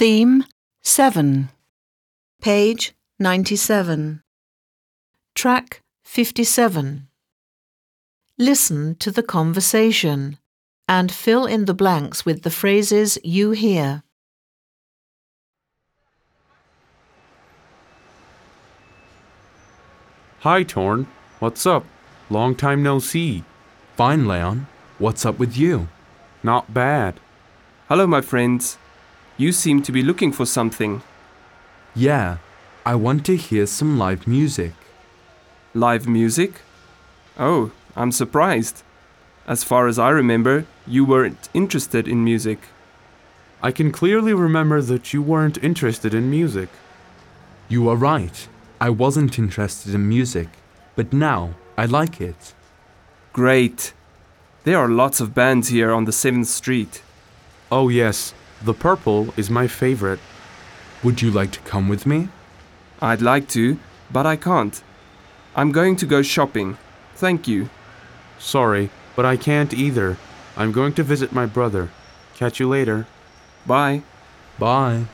Theme 7. Page 97. Track 57. Listen to the conversation and fill in the blanks with the phrases you hear. Hi, Torn. What's up? Long time no see. Fine, Leon. What's up with you? Not bad. Hello, my friends. You seem to be looking for something. Yeah, I want to hear some live music. Live music? Oh, I'm surprised. As far as I remember, you weren't interested in music. I can clearly remember that you weren't interested in music. You are right. I wasn't interested in music, but now I like it. Great. There are lots of bands here on the 7th Street. Oh, yes, the purple is my favorite. Would you like to come with me? I'd like to, but I can't. I'm going to go shopping. Thank you. Sorry, but I can't either. I'm going to visit my brother. Catch you later. Bye. Bye.